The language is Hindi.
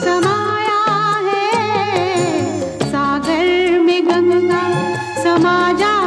समाया है। सागर में गंगा समा जा